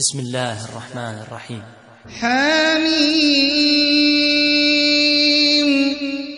بسم الله الرحمن الرحيم. حامين